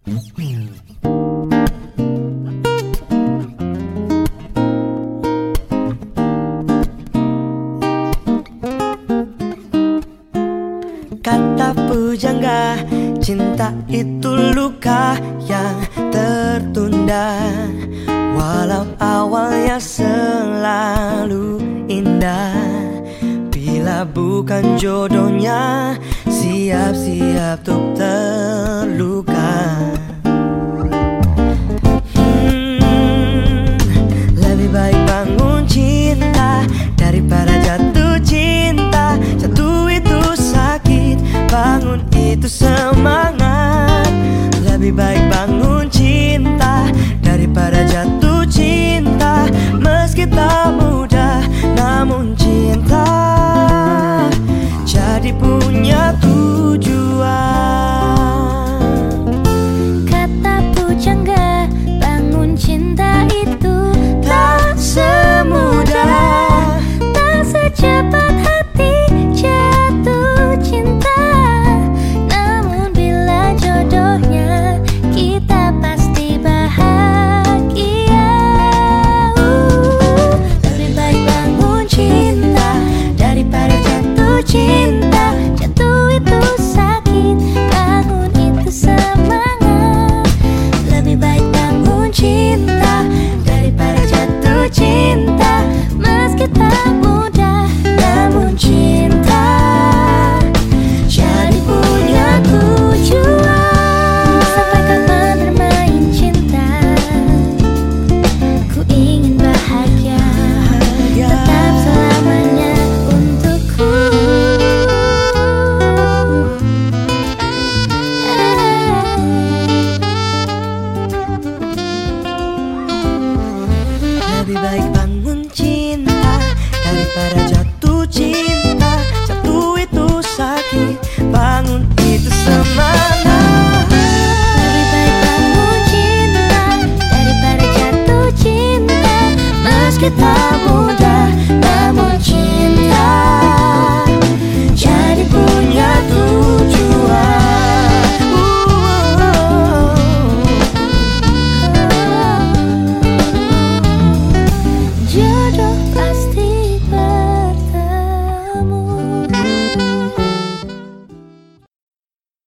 Kata pujangga Cinta itu luka yang tertunda. Walau awalnya selalu indah Bila bukan jodohnya Siap-siap untuk terluka Lebih baik bangun cinta Daripada jatuh cinta. Meski tak mudah Namun cinta Jadi punya tujuan baik bangun cinta Daripada jatuh cinta. Jatuh itu sakit Bangun itu semangat. Lebih